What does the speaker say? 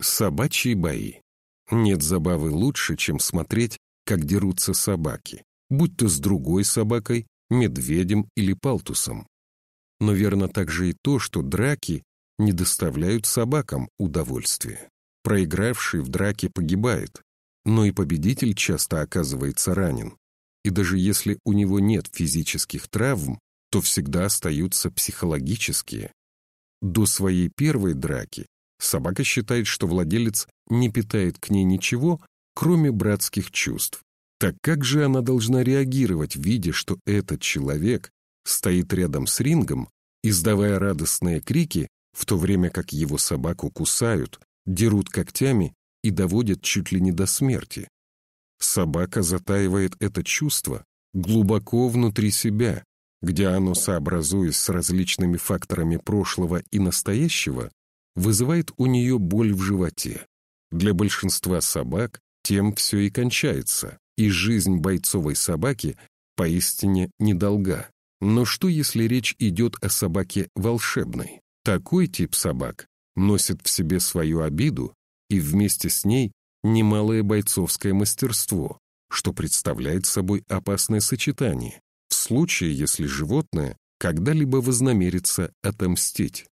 Собачьи бои. Нет забавы лучше, чем смотреть, как дерутся собаки, будь то с другой собакой, медведем или палтусом. Но верно также и то, что драки не доставляют собакам удовольствия. Проигравший в драке погибает, но и победитель часто оказывается ранен. И даже если у него нет физических травм, то всегда остаются психологические. До своей первой драки Собака считает, что владелец не питает к ней ничего, кроме братских чувств. Так как же она должна реагировать, видя, что этот человек стоит рядом с рингом, издавая радостные крики, в то время как его собаку кусают, дерут когтями и доводят чуть ли не до смерти? Собака затаивает это чувство глубоко внутри себя, где оно, сообразуясь с различными факторами прошлого и настоящего, вызывает у нее боль в животе. Для большинства собак тем все и кончается, и жизнь бойцовой собаки поистине недолга. Но что, если речь идет о собаке волшебной? Такой тип собак носит в себе свою обиду и вместе с ней немалое бойцовское мастерство, что представляет собой опасное сочетание, в случае, если животное когда-либо вознамерится отомстить.